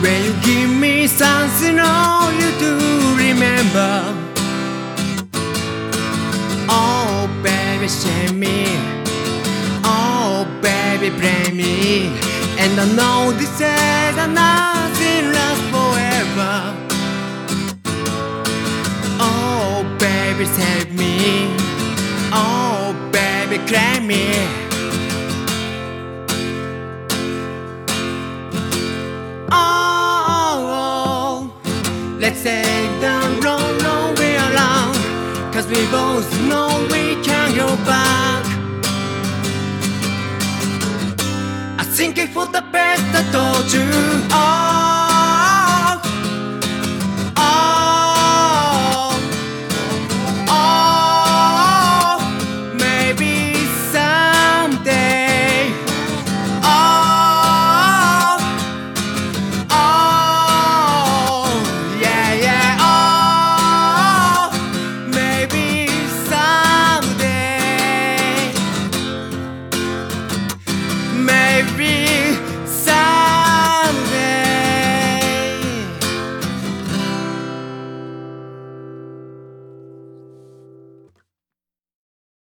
When you give me something all you do remember? Oh baby save me. Oh baby blame me. And I know this is nothing lasts forever. Oh baby save me. Oh baby claim me let's take the road no way around Cause we both know we can't go back. I think it's for the best I told you Oh be